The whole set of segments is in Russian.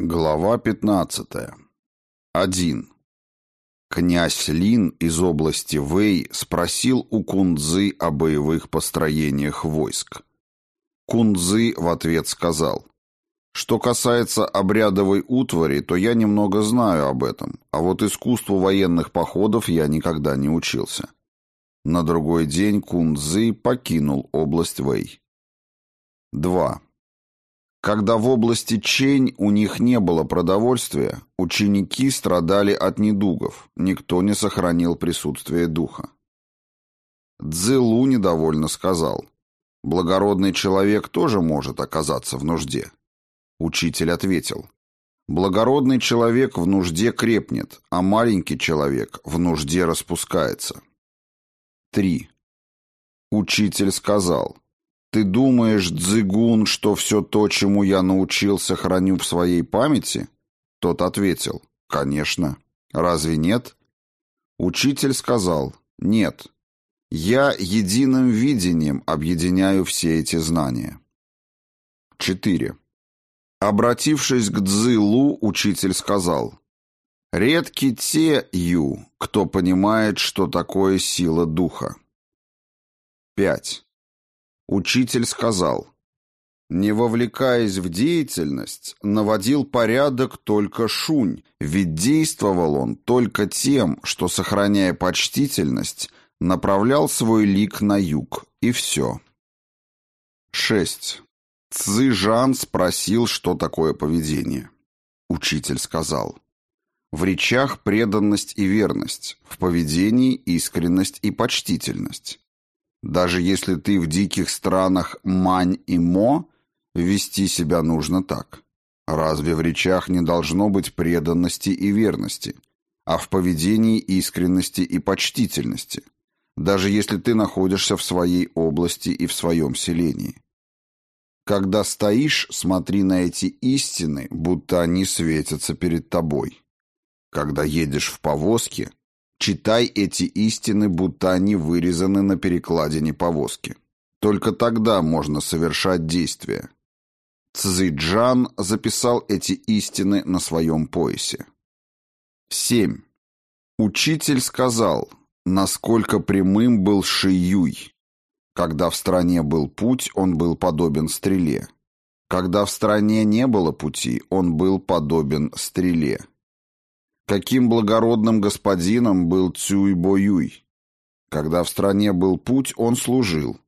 Глава 15. 1. Князь Лин из области Вэй спросил у Кунзы о боевых построениях войск. Кунзы в ответ сказал, «Что касается обрядовой утвари, то я немного знаю об этом, а вот искусству военных походов я никогда не учился». На другой день Кунзы покинул область Вэй. 2. Когда в области Чень у них не было продовольствия, ученики страдали от недугов, никто не сохранил присутствие духа. Цзылу недовольно сказал, «Благородный человек тоже может оказаться в нужде». Учитель ответил, «Благородный человек в нужде крепнет, а маленький человек в нужде распускается». 3. Учитель сказал, «Ты думаешь, Дзигун, что все то, чему я научился, храню в своей памяти?» Тот ответил, «Конечно. Разве нет?» Учитель сказал, «Нет. Я единым видением объединяю все эти знания». 4. Обратившись к Цзылу, учитель сказал, «Редки те, Ю, кто понимает, что такое сила духа». 5. Учитель сказал, не вовлекаясь в деятельность, наводил порядок только Шунь, ведь действовал он только тем, что, сохраняя почтительность, направлял свой лик на юг, и все. 6. Цзы Жан спросил, что такое поведение. Учитель сказал, в речах преданность и верность, в поведении искренность и почтительность. Даже если ты в диких странах Мань и Мо, вести себя нужно так. Разве в речах не должно быть преданности и верности, а в поведении искренности и почтительности, даже если ты находишься в своей области и в своем селении? Когда стоишь, смотри на эти истины, будто они светятся перед тобой. Когда едешь в повозке, Читай эти истины, будто они вырезаны на перекладине повозки. Только тогда можно совершать действия. Цзиджан записал эти истины на своем поясе. 7. Учитель сказал, насколько прямым был Шиюй. Когда в стране был путь, он был подобен стреле. Когда в стране не было пути, он был подобен стреле. Каким благородным господином был Цюй-Бо-Юй. Когда в стране был путь, он служил.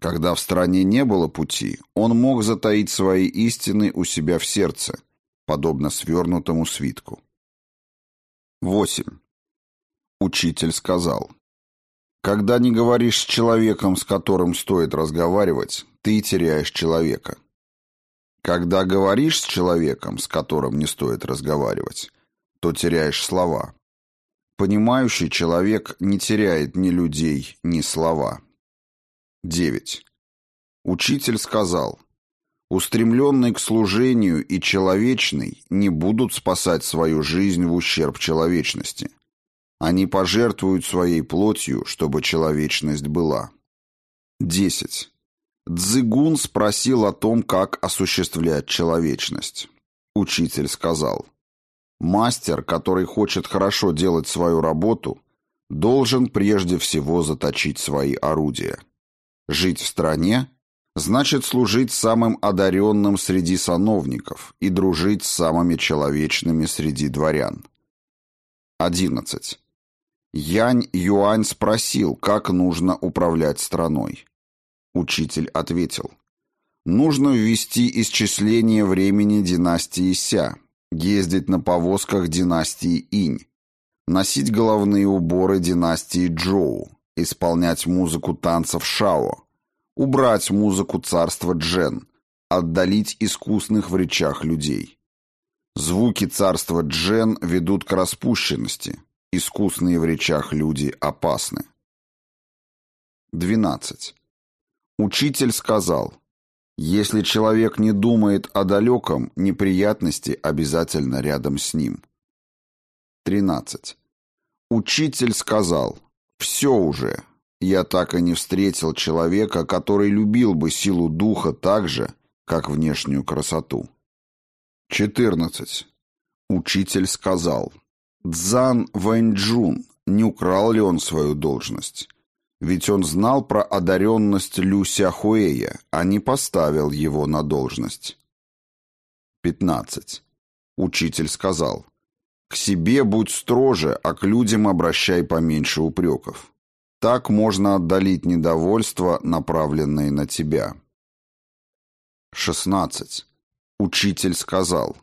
Когда в стране не было пути, он мог затаить свои истины у себя в сердце, подобно свернутому свитку. 8. Учитель сказал, «Когда не говоришь с человеком, с которым стоит разговаривать, ты теряешь человека. Когда говоришь с человеком, с которым не стоит разговаривать, то теряешь слова. Понимающий человек не теряет ни людей, ни слова. 9. Учитель сказал, устремленный к служению и человечный не будут спасать свою жизнь в ущерб человечности. Они пожертвуют своей плотью, чтобы человечность была. 10. Цзыгун спросил о том, как осуществлять человечность. Учитель сказал, Мастер, который хочет хорошо делать свою работу, должен прежде всего заточить свои орудия. Жить в стране значит служить самым одаренным среди сановников и дружить с самыми человечными среди дворян. 11. Янь Юань спросил, как нужно управлять страной. Учитель ответил, нужно ввести исчисление времени династии Ся, ездить на повозках династии Инь, носить головные уборы династии Джоу, исполнять музыку танцев Шао, убрать музыку царства Джен, отдалить искусных в речах людей. Звуки царства Джен ведут к распущенности, искусные в речах люди опасны. 12. Учитель сказал – если человек не думает о далеком, неприятности обязательно рядом с ним. 13. Учитель сказал, «Все уже, я так и не встретил человека, который любил бы силу духа так же, как внешнюю красоту». 14. Учитель сказал, Цзан Вэньчжун, не украл ли он свою должность? Ведь он знал про одаренность Лю Сяхуэя, а не поставил его на должность. 15. Учитель сказал, «К себе будь строже, а к людям обращай поменьше упреков. Так можно отдалить недовольство, направленное на тебя». 16. Учитель сказал,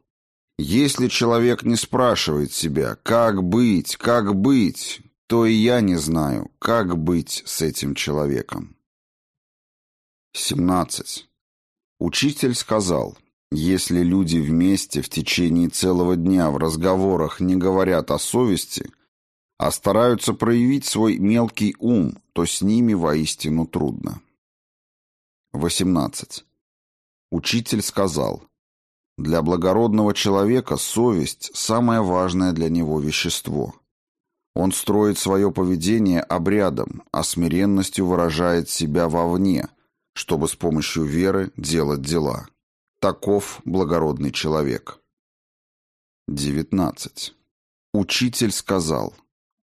«Если человек не спрашивает себя, как быть, как быть, то и я не знаю, как быть с этим человеком». 17. Учитель сказал, если люди вместе в течение целого дня в разговорах не говорят о совести, а стараются проявить свой мелкий ум, то с ними воистину трудно. 18. Учитель сказал, «Для благородного человека совесть – самое важное для него вещество. Он строит свое поведение обрядом, а смиренностью выражает себя вовне, чтобы с помощью веры делать дела». Таков благородный человек. 19. Учитель сказал,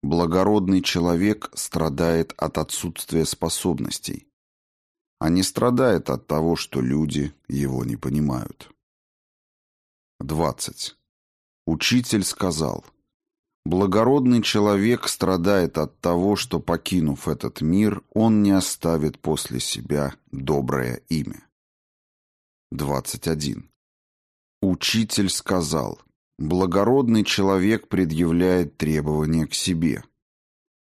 благородный человек страдает от отсутствия способностей, а не страдает от того, что люди его не понимают. 20. Учитель сказал, благородный человек страдает от того, что, покинув этот мир, он не оставит после себя доброе имя. 21. Учитель сказал, благородный человек предъявляет требования к себе.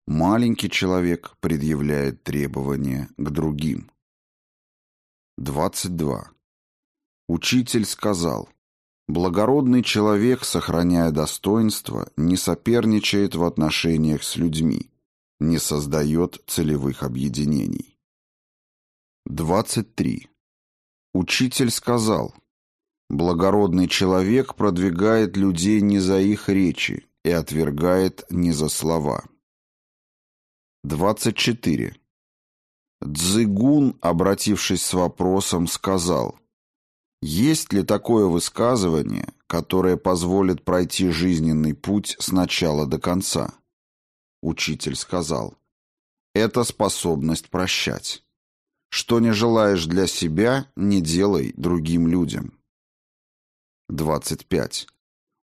Маленький человек предъявляет требования к другим. 22. Учитель сказал, благородный человек, сохраняя достоинство, не соперничает в отношениях с людьми, не создает целевых объединений. 23. Учитель сказал, «Благородный человек продвигает людей не за их речи и отвергает не за слова». 24. Цзыгун, обратившись с вопросом, сказал, «Есть ли такое высказывание, которое позволит пройти жизненный путь с начала до конца?» Учитель сказал, «Это способность прощать». Что не желаешь для себя, не делай другим людям. 25.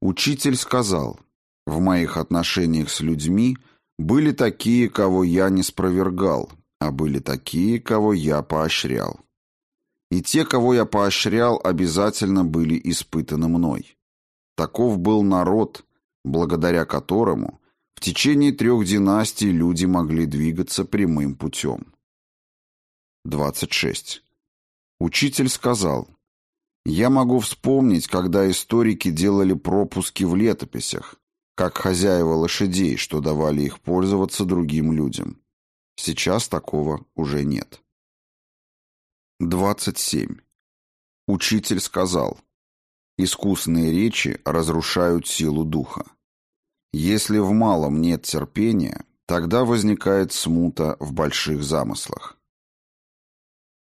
Учитель сказал, в моих отношениях с людьми были такие, кого я не спровергал, а были такие, кого я поощрял. И те, кого я поощрял, обязательно были испытаны мной. Таков был народ, благодаря которому в течение трех династий люди могли двигаться прямым путем. 26. Учитель сказал, «Я могу вспомнить, когда историки делали пропуски в летописях, как хозяева лошадей, что давали их пользоваться другим людям. Сейчас такого уже нет». 27. Учитель сказал, «Искусные речи разрушают силу духа. Если в малом нет терпения, тогда возникает смута в больших замыслах.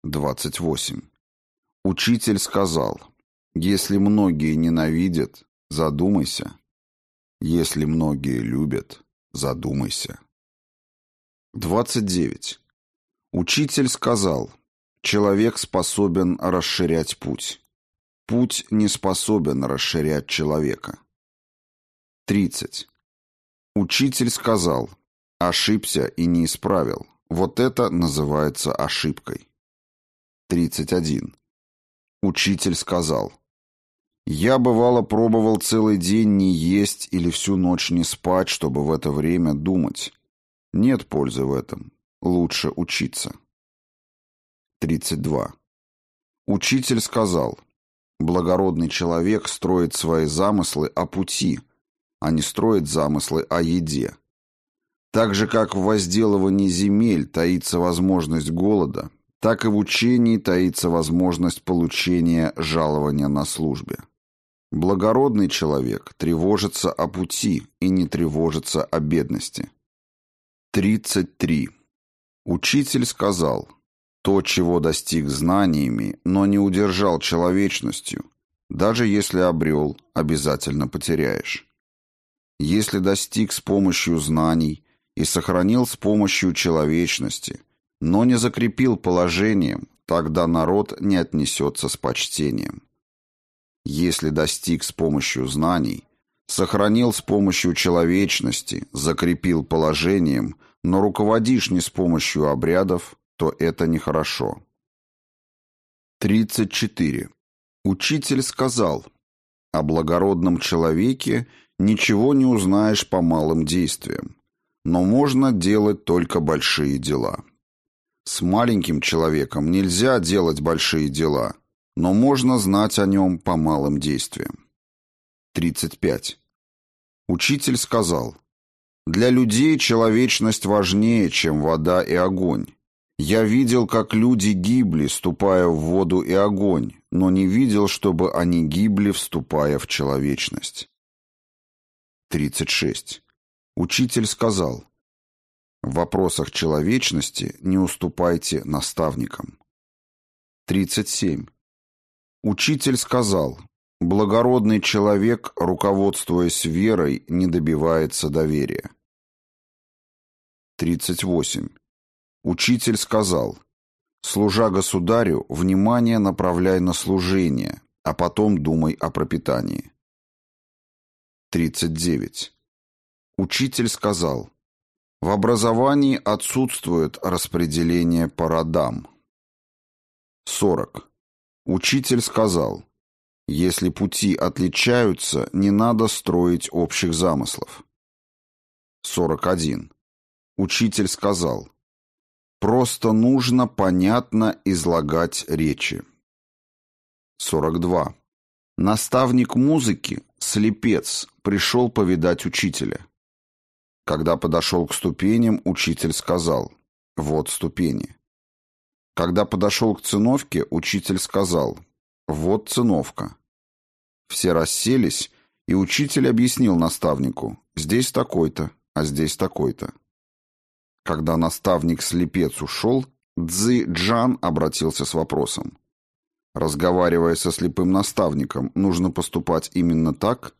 28. Учитель сказал, если многие ненавидят, задумайся. Если многие любят, задумайся. 29. Учитель сказал, человек способен расширять путь. Путь не способен расширять человека. 30. Учитель сказал, ошибся и не исправил. Вот это называется ошибкой. 31. Учитель сказал, «Я, бывало, пробовал целый день не есть или всю ночь не спать, чтобы в это время думать. Нет пользы в этом. Лучше учиться». 32. Учитель сказал, «Благородный человек строит свои замыслы о пути, а не строит замыслы о еде. Так же, как в возделывании земель таится возможность голода, так и в учении таится возможность получения жалования на службе. Благородный человек тревожится о пути и не тревожится о бедности. 33. Учитель сказал, то, чего достиг знаниями, но не удержал человечностью, Даже если обрел, обязательно потеряешь. Если достиг с помощью знаний и сохранил с помощью человечности, но не закрепил положением, тогда народ не отнесется с почтением. Если достиг с помощью знаний, сохранил с помощью человечности, закрепил положением, но руководишь не с помощью обрядов, то это нехорошо. 34. Учитель сказал, о благородном человеке ничего не узнаешь по малым действиям, но можно делать только большие дела. С маленьким человеком нельзя делать большие дела, но можно знать о нем по малым действиям. 35. Учитель сказал, «Для людей человечность важнее, чем вода и огонь. Я видел, как люди гибли, ступая в воду и огонь, но не видел, чтобы они гибли, вступая в человечность. 36. Учитель сказал, в вопросах человечности не уступайте наставникам. 37. Учитель сказал, благородный человек, руководствуясь верой, не добивается доверия. 38. Учитель сказал, «Служа государю, внимание направляй на служение, а потом думай о пропитании». 39. Учитель сказал, «В образовании отсутствует распределение по родам». 40. Учитель сказал, «Если пути отличаются, не надо строить общих замыслов». 41. Учитель сказал, Просто нужно понятно излагать речи. 42. Наставник музыки, слепец, пришел повидать учителя. Когда подошел к ступеням, учитель сказал «Вот ступени». Когда подошел к циновке, учитель сказал «Вот циновка». Все расселись, и учитель объяснил наставнику «Здесь такой-то, а здесь такой-то». Когда наставник-слепец ушел, Цзи Джан обратился с вопросом. Разговаривая со слепым наставником, нужно поступать именно так?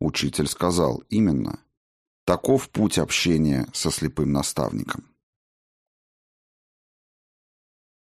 Учитель сказал, именно. Таков путь общения со слепым наставником.